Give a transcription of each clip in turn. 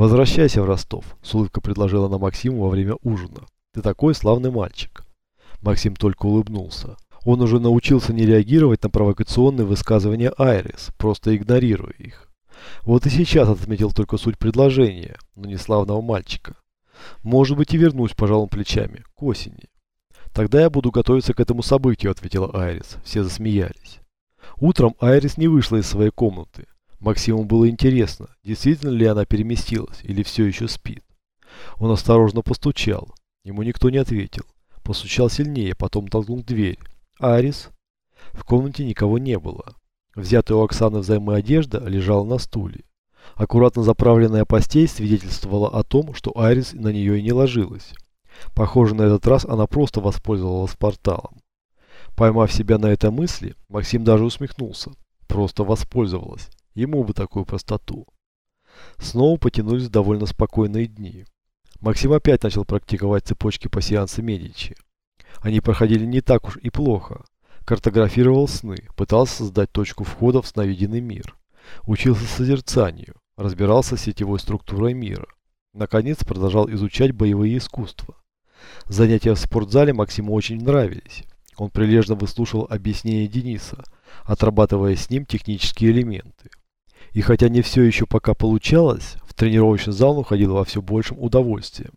«Возвращайся в Ростов», – с улыбкой предложила она Максиму во время ужина. «Ты такой славный мальчик». Максим только улыбнулся. Он уже научился не реагировать на провокационные высказывания Айрис, просто игнорируя их. Вот и сейчас отметил только суть предложения, но не славного мальчика. Может быть и вернусь, пожалуй, плечами, к осени. Тогда я буду готовиться к этому событию, ответила Айрис. Все засмеялись. Утром Айрис не вышла из своей комнаты. Максиму было интересно, действительно ли она переместилась или все еще спит. Он осторожно постучал. Ему никто не ответил. Постучал сильнее, потом толкнул дверь. «Арис?» В комнате никого не было. Взятая у Оксаны взаймы одежда лежала на стуле. Аккуратно заправленная постель свидетельствовала о том, что Айрис на нее и не ложилась. Похоже, на этот раз она просто воспользовалась порталом. Поймав себя на этой мысли, Максим даже усмехнулся. Просто воспользовалась. Ему бы такую простоту. Снова потянулись довольно спокойные дни. Максим опять начал практиковать цепочки по сеансу Медичи. Они проходили не так уж и плохо. Картографировал сны, пытался создать точку входа в сновиденный мир. Учился созерцанию, разбирался с сетевой структурой мира. Наконец продолжал изучать боевые искусства. Занятия в спортзале Максиму очень нравились. Он прилежно выслушивал объяснения Дениса, отрабатывая с ним технические элементы. И хотя не все еще пока получалось, в тренировочный зал он уходил во все большим удовольствием.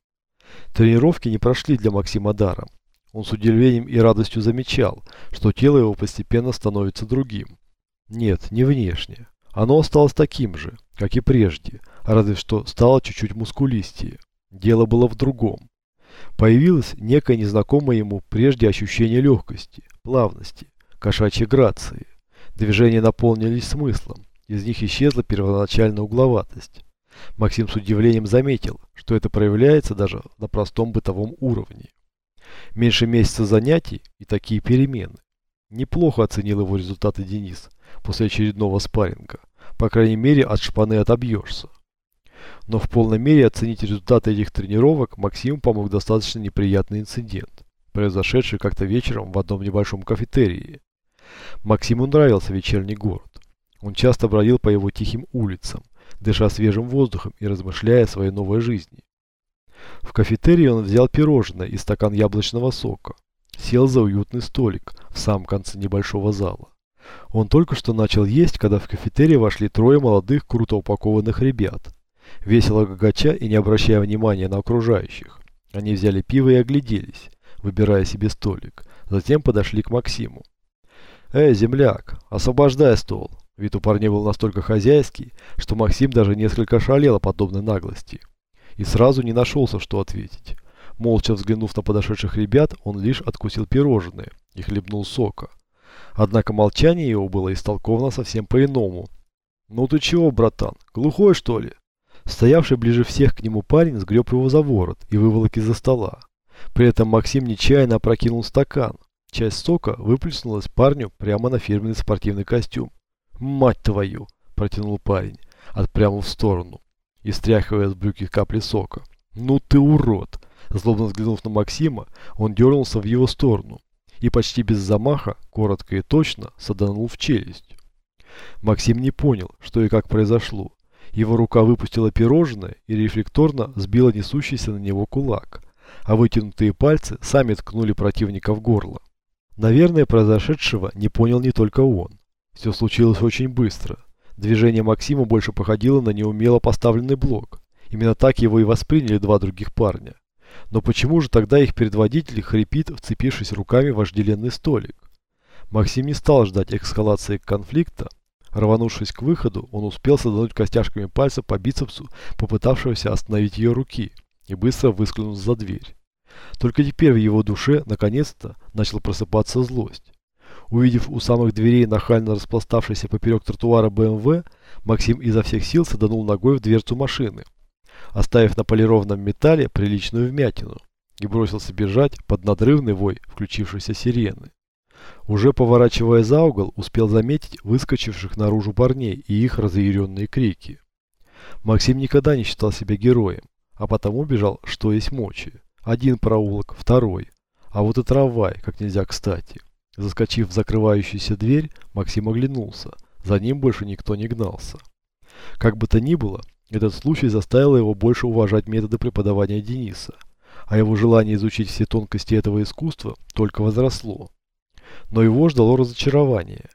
Тренировки не прошли для Максима даром. Он с удивлением и радостью замечал, что тело его постепенно становится другим. Нет, не внешне. Оно осталось таким же, как и прежде, разве что стало чуть-чуть мускулистее. Дело было в другом. Появилось некое незнакомое ему прежде ощущение легкости, плавности, кошачьей грации. Движения наполнились смыслом, из них исчезла первоначальная угловатость. Максим с удивлением заметил, что это проявляется даже на простом бытовом уровне. Меньше месяца занятий и такие перемены. Неплохо оценил его результаты Денис после очередного спарринга. По крайней мере, от шпаны отобьешься. Но в полной мере оценить результаты этих тренировок Максиму помог достаточно неприятный инцидент, произошедший как-то вечером в одном небольшом кафетерии. Максиму нравился вечерний город. Он часто бродил по его тихим улицам, дыша свежим воздухом и размышляя о своей новой жизни. В кафетерии он взял пирожное и стакан яблочного сока. Сел за уютный столик в самом конце небольшого зала. Он только что начал есть, когда в кафетерий вошли трое молодых, круто упакованных ребят. Весело гагача и не обращая внимания на окружающих. Они взяли пиво и огляделись, выбирая себе столик. Затем подошли к Максиму. «Эй, земляк, освобождай стол!» Вид у парней был настолько хозяйский, что Максим даже несколько шалел о подобной наглости и сразу не нашелся, что ответить. Молча взглянув на подошедших ребят, он лишь откусил пирожные и хлебнул сока. Однако молчание его было истолковано совсем по-иному. «Ну ты чего, братан, глухой что ли?» Стоявший ближе всех к нему парень сгреб его за ворот и выволок из-за стола. При этом Максим нечаянно опрокинул стакан. Часть сока выплеснулась парню прямо на фирменный спортивный костюм. «Мать твою!» – протянул парень, отпрямил в сторону и стряхивая с брюки капли сока. «Ну ты урод!» Злобно взглянув на Максима, он дернулся в его сторону и почти без замаха, коротко и точно, саданул в челюсть. Максим не понял, что и как произошло. Его рука выпустила пирожное и рефлекторно сбила несущийся на него кулак, а вытянутые пальцы сами ткнули противника в горло. Наверное, произошедшего не понял не только он. Все случилось очень быстро. Движение Максима больше походило на неумело поставленный блок. Именно так его и восприняли два других парня. Но почему же тогда их предводитель хрипит, вцепившись руками в вожделенный столик? Максим не стал ждать эскалации конфликта. Рванувшись к выходу, он успел садануть костяшками пальца по бицепсу, попытавшегося остановить ее руки, и быстро выскользнул за дверь. Только теперь в его душе, наконец-то, начала просыпаться злость. Увидев у самых дверей нахально распластавшийся поперек тротуара БМВ, Максим изо всех сил саданул ногой в дверцу машины, оставив на полированном металле приличную вмятину, и бросился бежать под надрывный вой включившейся сирены. Уже поворачивая за угол, успел заметить выскочивших наружу парней и их разъяренные крики. Максим никогда не считал себя героем, а потому бежал, что есть мочи. Один проулок, второй. А вот и трамвай, как нельзя кстати. Заскочив в закрывающуюся дверь, Максим оглянулся. За ним больше никто не гнался. Как бы то ни было, Этот случай заставил его больше уважать методы преподавания Дениса, а его желание изучить все тонкости этого искусства только возросло. Но его ждало разочарование.